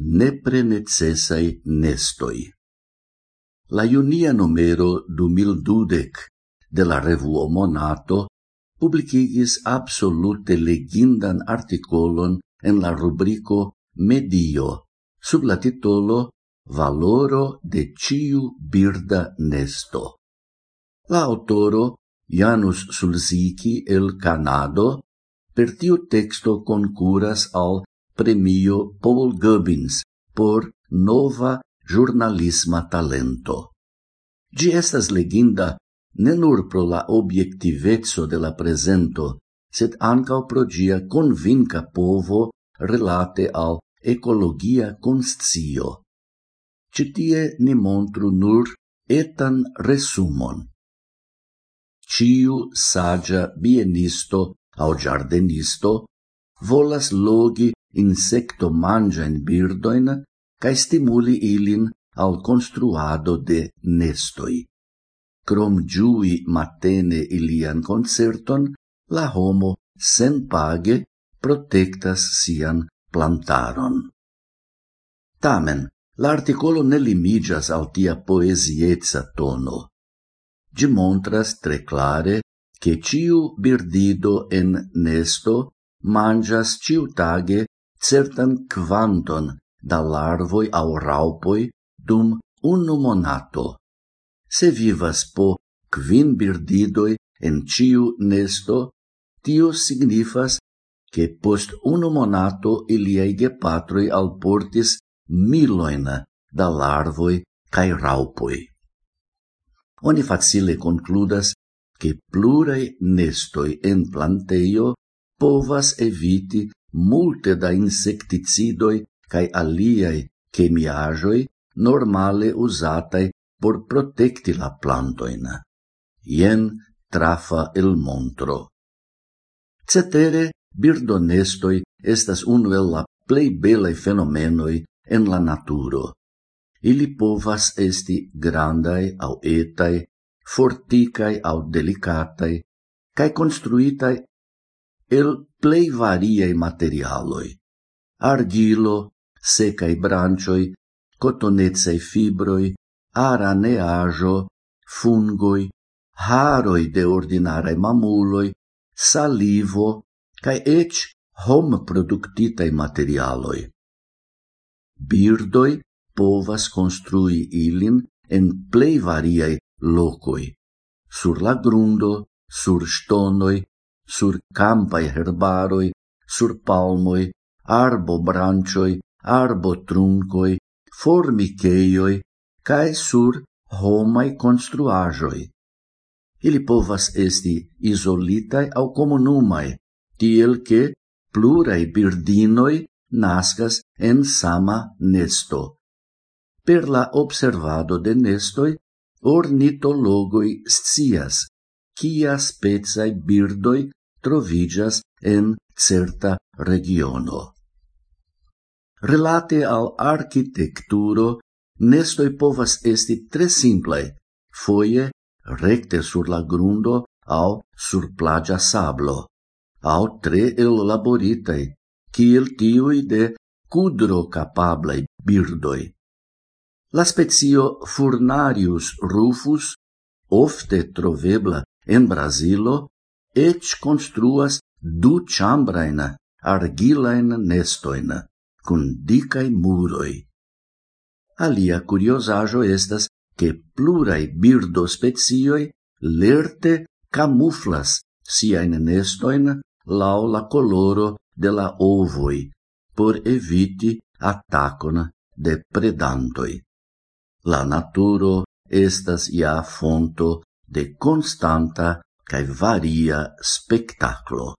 nepre necessai nestoi. La junia numero 2012 de la revuo Monato publicigis absolute legindan articolon en la rubrico Medio sub la titolo Valoro de ciu birda nesto. La autoro Janus Sulziki el Canado per tiu texto concuras al premio Paul Gubbins por nova giurnalisma talento. Gi estas leginda ne nur pro la obiectivezzo de la presento, sed ancao pro gia convinca povo relate al ecologia conscio. Citie ni montru nur etan resumon. Ciu sagia bienisto au giardenisto volas logi insecto mangia in birdoin cae stimuli ilin al construado de nestoi. Crom giui matene ilian concerton, la homo sen page protectas sian plantaron. Tamen, l'articolo ne limigas al tia poesiezza tono. Gi montras tre clare che ciu birdido en nesto mangias ciu tage certan quanton da larvoi au raupoi dum unu monato. Se vivas po quin birdidoi en ciu nesto, tio signifas che post unu monato iliai gepatroi alportis miloin da larvoi cae raupoi. Oni facile concludas che plurai nestoi en planteio povas eviti multe da insecticidoi cae aliai chemiajoi normale usatai por protecti la plantoin. Ien trafa el montro. Cetere, birdonestoi estas unu el la plei belei fenomenoi en la naturo. Ili povas esti grandai au etai, forticae au delicatai, cae construitai el plei variei materialoi. Argilo, secai brancioi, cotonezei fibroi, araneajo, fungoi, haroi de ordinare mamuloi, salivo, cae ec hom productitae materialoi. Birdoi povas construi ilin en plei variae locoi, sur la grundo, sur stonoi, sur campai herbaroi, sur palmoi, arbo branchoi, arbo truncoi, formiceioi, cae sur homai construajoi. Ili povas esti isolitai au comunumai, tiel che plurai birdinoi nascas en sama nesto. Per la observado de nestoi, ornitologoi scias, cia spezai birdoi trovigas en certa regiono. Relate al architecturo, nestoi povas esti tre simplai, foie recte sur la grundo au sur plagia sablo, au tre elaboritei, kiel tiui de cudro capablei birdoi. La spezio Furnarius rufus, ofte trovebla en Brasilo, ec construas du chambraina argilain nestoin, cun dicai muroi. Alia curiosajo estas che plurai birdo spezioi lerte camuflas siain nestoin lau la coloro de la ovoi por eviti attacon de predantoi. La naturo estas ia fonto de constanta cae varia spectaclo.